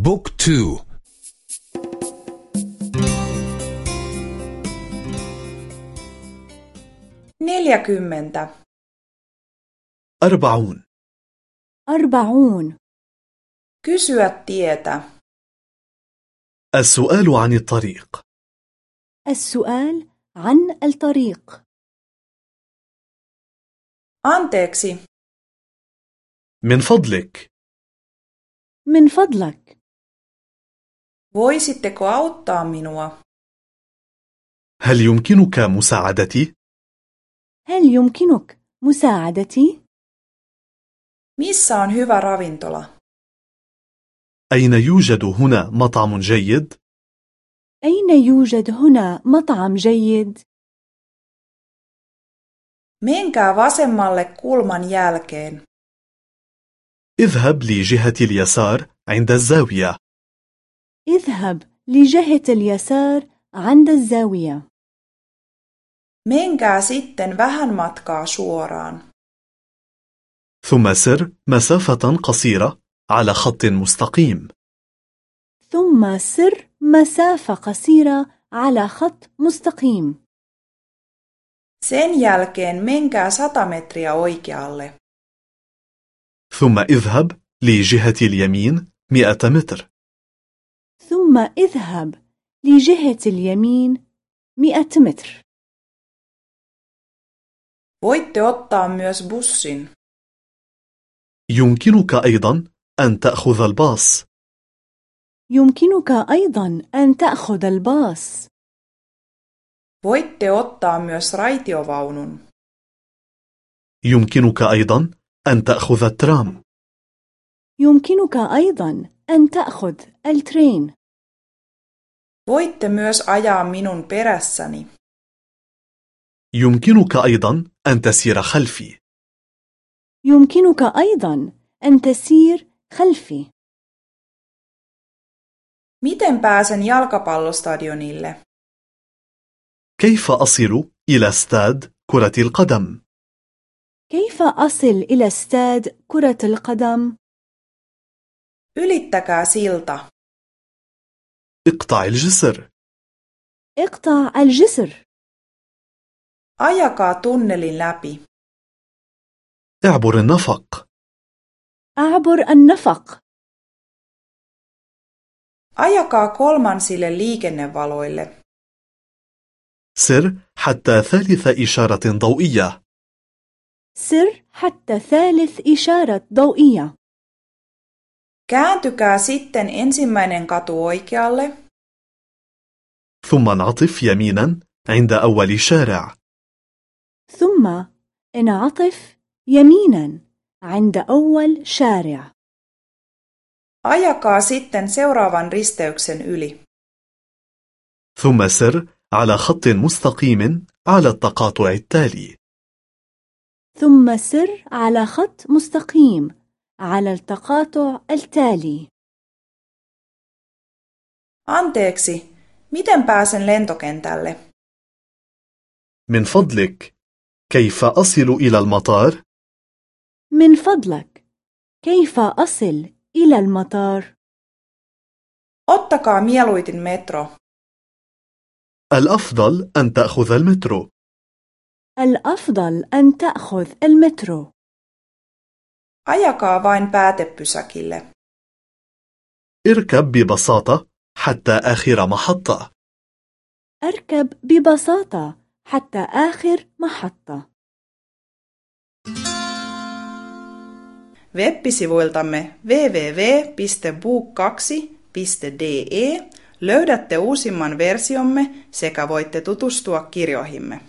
بوك تو. neljäkymmentä أربعون. أربعون. kysyä tietä السؤال عن الطريق. السؤال عن الطريق. anteeksi من فضلك. من فضلك. Voisitteko auttaa minua هل يمكنك مساعدتي؟ هل يمكنك مساعدتي؟ missä on hyvä ravintola أين يوجد هنا مطعم جيد؟ أين يوجد هنا مطعم جيد؟ menkää vasemmalle kulman jälkeen اذهب لجهة اليسار عند الزاوية اذهب لجهة اليسار عند الزاوية. Menkää sitten vähän matkaa suoraan. ثم سر مسافة قصيرة على خط مستقيم. ثم سر مسافة قصيرة على خط مستقيم. Sen jälkeen menkää sata metriä oikealle. ثم اذهب لجهة اليمين مئة متر. ثم اذهب لجهة اليمين مئة متر. Voitte ottaa myös bussin. يمكنك أيضا أن تأخذ الباص. يمكنك أيضا أن تأخذ الباص. Voitte ottaa myös raitiovaunun. يمكنك أيضا أن تأخذ الترام. يمكنك أيضا أن تأخذ الترين. Voitte myös ajaa minun perässäni. يمكنك أيضا أن تسير خلفي. يمكنك أيضا أن تسير خلفي. Miten pääsen jalkapallostadionille? كيف أصل إلى استاد كرة القدم؟ كيف أصل إلى استاد كرة القدم؟ ylittäkää silta. اقطع الجسر. اقطع الجسر. Ajakaa tunnelin läpi. اعبر النفق. أعبر النفق. Ajakaa kolmansille liikennevaloille. سر حتى ثالث إشارة ضوئية. سر حتى ثالث إشارة ضوئية. Kääntykää sitten ensimmäinen katu oikealle. ثم انعطف يمينا عند أول شارع. ثم انعطف يمينا عند أول شارع. Ajakaa sitten seuraavan risteyksen yli. ثم سر على خط مستقيم على التقاطع التالي. ثم سر على خط مستقيم على التقاطع التالي. Anteeksi miten pääsen lentokentälle? من فضلك كيف أصل إلى المطار؟ من فضلك كيف أصل إلى المطار؟ ottakaa mieluiten metro. الأفضل أن تأخذ المترو. الأفضل أن تأخذ المترو. ajakaa vain päätepysäkille اركب ببساطة حتى آخر محطة أركب ببساطة حتى آخر محطة Web-sivuiltamme www.book2.de löydätte uusimman versiomme sekä voitte tutustua kirjoihimme.